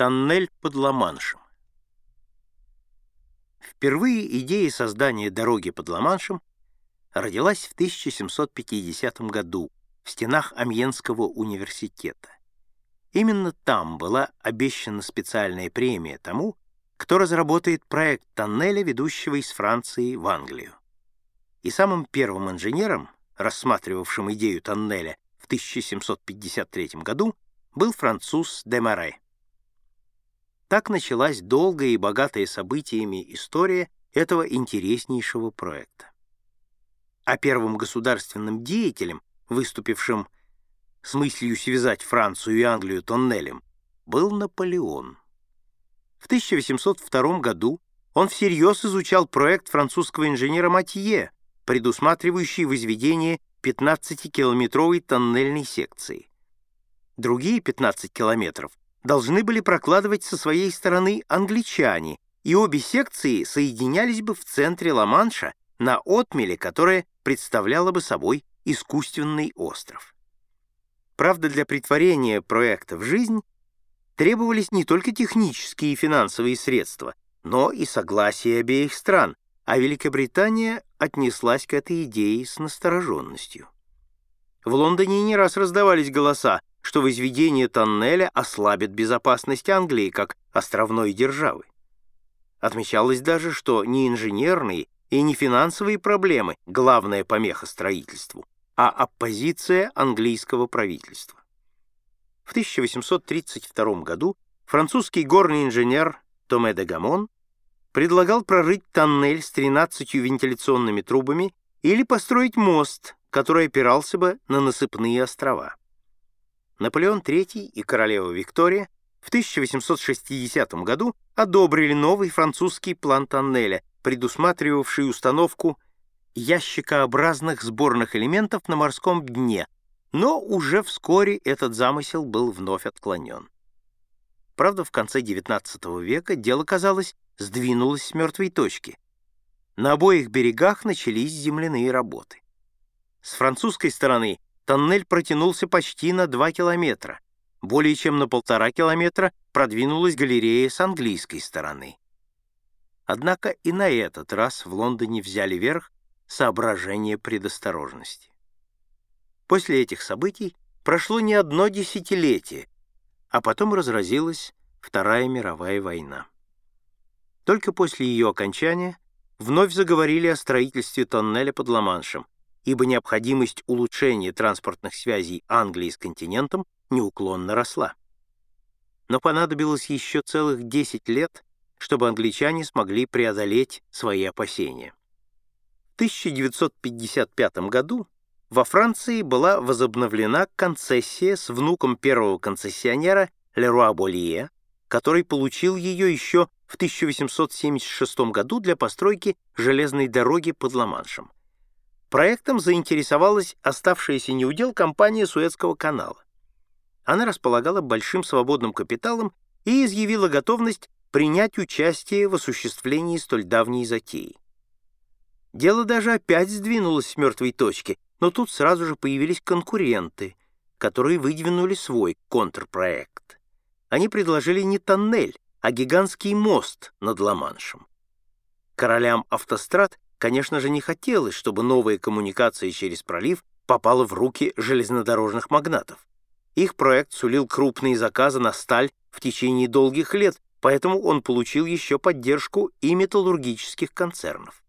Тоннель под Ла-Маншем. Впервые идея создания дороги под Ла-Маншем родилась в 1750 году в стенах Амьенского университета. Именно там была обещана специальная премия тому, кто разработает проект тоннеля, ведущего из Франции в Англию. И самым первым инженером, рассматривавшим идею тоннеля в 1753 году, был француз Демаре. Так началась долгая и богатая событиями история этого интереснейшего проекта. А первым государственным деятелем, выступившим с мыслью связать Францию и Англию тоннелем, был Наполеон. В 1802 году он всерьез изучал проект французского инженера Матье, предусматривающий возведение 15-километровой тоннельной секции. Другие 15 километров должны были прокладывать со своей стороны англичане, и обе секции соединялись бы в центре Ла-Манша на отмеле, которая представляла бы собой искусственный остров. Правда, для притворения проекта в жизнь требовались не только технические и финансовые средства, но и согласие обеих стран, а Великобритания отнеслась к этой идее с настороженностью. В Лондоне не раз раздавались голоса, что возведение тоннеля ослабит безопасность Англии как островной державы. Отмечалось даже, что не инженерные и не финансовые проблемы — главная помеха строительству, а оппозиция английского правительства. В 1832 году французский горный инженер Томе де Гамон предлагал прорыть тоннель с 13 вентиляционными трубами или построить мост, который опирался бы на насыпные острова. Наполеон III и королева Виктория в 1860 году одобрили новый французский план тоннеля, предусматривавший установку ящикообразных сборных элементов на морском дне, но уже вскоре этот замысел был вновь отклонен. Правда, в конце XIX века дело, казалось, сдвинулось с мертвой точки. На обоих берегах начались земляные работы. С французской стороны Тоннель протянулся почти на 2 километра. Более чем на полтора километра продвинулась галерея с английской стороны. Однако и на этот раз в Лондоне взяли верх соображения предосторожности. После этих событий прошло не одно десятилетие, а потом разразилась Вторая мировая война. Только после ее окончания вновь заговорили о строительстве тоннеля под Ла-Маншем, ибо необходимость улучшения транспортных связей Англии с континентом неуклонно росла. Но понадобилось еще целых 10 лет, чтобы англичане смогли преодолеть свои опасения. В 1955 году во Франции была возобновлена концессия с внуком первого концессионера Леруа Болие, который получил ее еще в 1876 году для постройки железной дороги под Ла-Маншем. Проектом заинтересовалась оставшаяся неудел компания Суэцкого канала. Она располагала большим свободным капиталом и изъявила готовность принять участие в осуществлении столь давней затеи. Дело даже опять сдвинулось с мертвой точки, но тут сразу же появились конкуренты, которые выдвинули свой контрпроект. Они предложили не тоннель, а гигантский мост над Ла-Маншем. Королям автострад Конечно же, не хотелось, чтобы новая коммуникация через пролив попала в руки железнодорожных магнатов. Их проект сулил крупные заказы на сталь в течение долгих лет, поэтому он получил еще поддержку и металлургических концернов.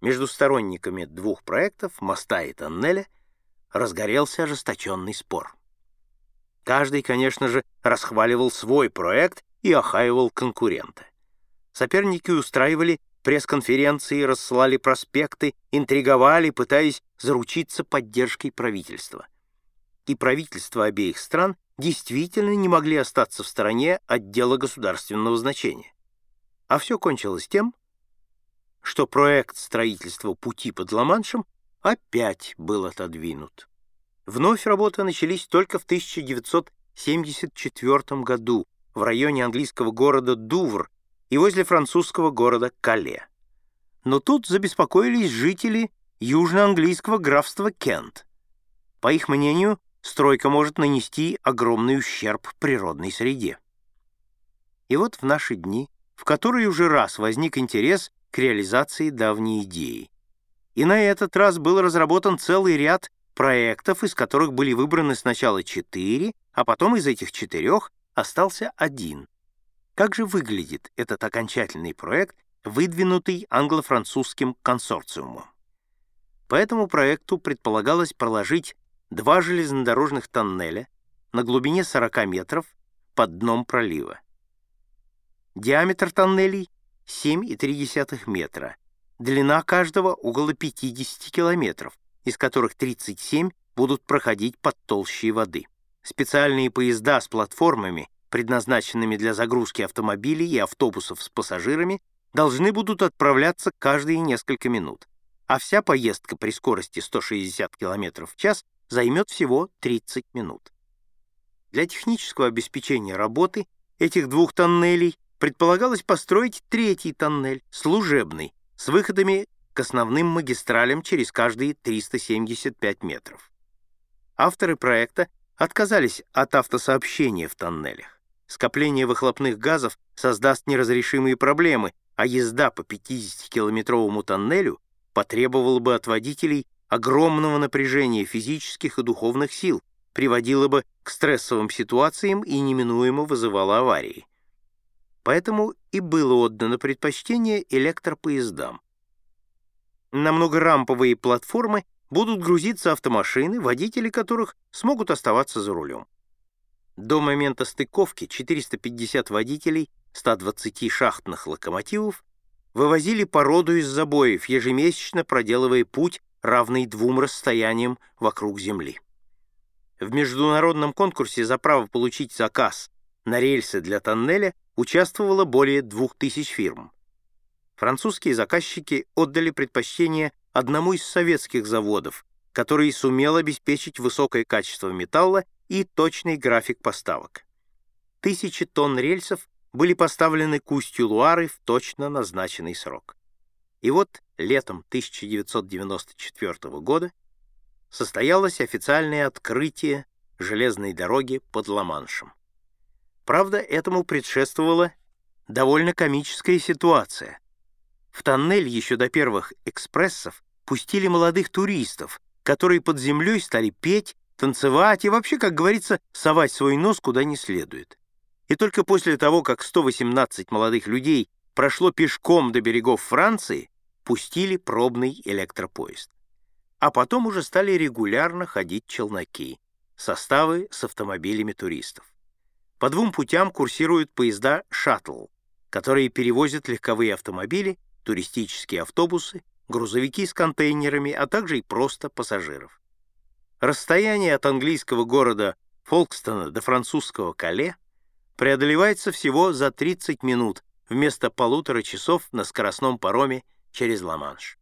Между сторонниками двух проектов, моста и тоннеля, разгорелся ожесточенный спор. Каждый, конечно же, расхваливал свой проект и охаивал конкурента. Соперники устраивали пресс-конференции, рассылали проспекты, интриговали, пытаясь заручиться поддержкой правительства. И правительства обеих стран действительно не могли остаться в стороне от дела государственного значения. А все кончилось тем, что проект строительства пути под Ла-Маншем опять был отодвинут. Вновь работы начались только в 1974 году в районе английского города Дувр и возле французского города Кале. Но тут забеспокоились жители южноанглийского графства Кент. По их мнению, стройка может нанести огромный ущерб природной среде. И вот в наши дни, в которые уже раз возник интерес к реализации давней идеи. И на этот раз был разработан целый ряд проектов, из которых были выбраны сначала четыре, а потом из этих четырех остался один. Как же выглядит этот окончательный проект, выдвинутый англо-французским консорциумом? По этому проекту предполагалось проложить два железнодорожных тоннеля на глубине 40 метров под дном пролива. Диаметр тоннелей 7,3 метра, длина каждого около 50 километров, из которых 37 будут проходить под толщей воды. Специальные поезда с платформами, предназначенными для загрузки автомобилей и автобусов с пассажирами, должны будут отправляться каждые несколько минут, а вся поездка при скорости 160 км в час займет всего 30 минут. Для технического обеспечения работы этих двух тоннелей предполагалось построить третий тоннель, служебный, с выходами к основным магистралям через каждые 375 метров. Авторы проекта отказались от автосообщения в тоннелях. Скопление выхлопных газов создаст неразрешимые проблемы, а езда по 50-километровому тоннелю потребовала бы от водителей огромного напряжения физических и духовных сил, приводила бы к стрессовым ситуациям и неминуемо вызывала аварии. Поэтому и было отдано предпочтение электропоездам. На многорамповые платформы будут грузиться автомашины, водители которых смогут оставаться за рулем. До момента стыковки 450 водителей 120 шахтных локомотивов вывозили породу из забоев, ежемесячно проделывая путь, равный двум расстояниям вокруг Земли. В международном конкурсе за право получить заказ на рельсы для тоннеля участвовало более 2000 фирм. Французские заказчики отдали предпочтение одному из советских заводов, который сумел обеспечить высокое качество металла и точный график поставок. Тысячи тонн рельсов были поставлены к устью Луары в точно назначенный срок. И вот летом 1994 года состоялось официальное открытие железной дороги под Ла-Маншем. Правда, этому предшествовала довольно комическая ситуация. В тоннель еще до первых экспрессов пустили молодых туристов, которые под землей стали петь, танцевать и вообще, как говорится, совать свой нос куда не следует. И только после того, как 118 молодых людей прошло пешком до берегов Франции, пустили пробный электропоезд. А потом уже стали регулярно ходить челноки, составы с автомобилями туристов. По двум путям курсируют поезда «Шаттл», которые перевозят легковые автомобили, туристические автобусы, грузовики с контейнерами, а также и просто пассажиров. Расстояние от английского города Фолкстона до французского Кале преодолевается всего за 30 минут вместо полутора часов на скоростном пароме через Ла-Манш.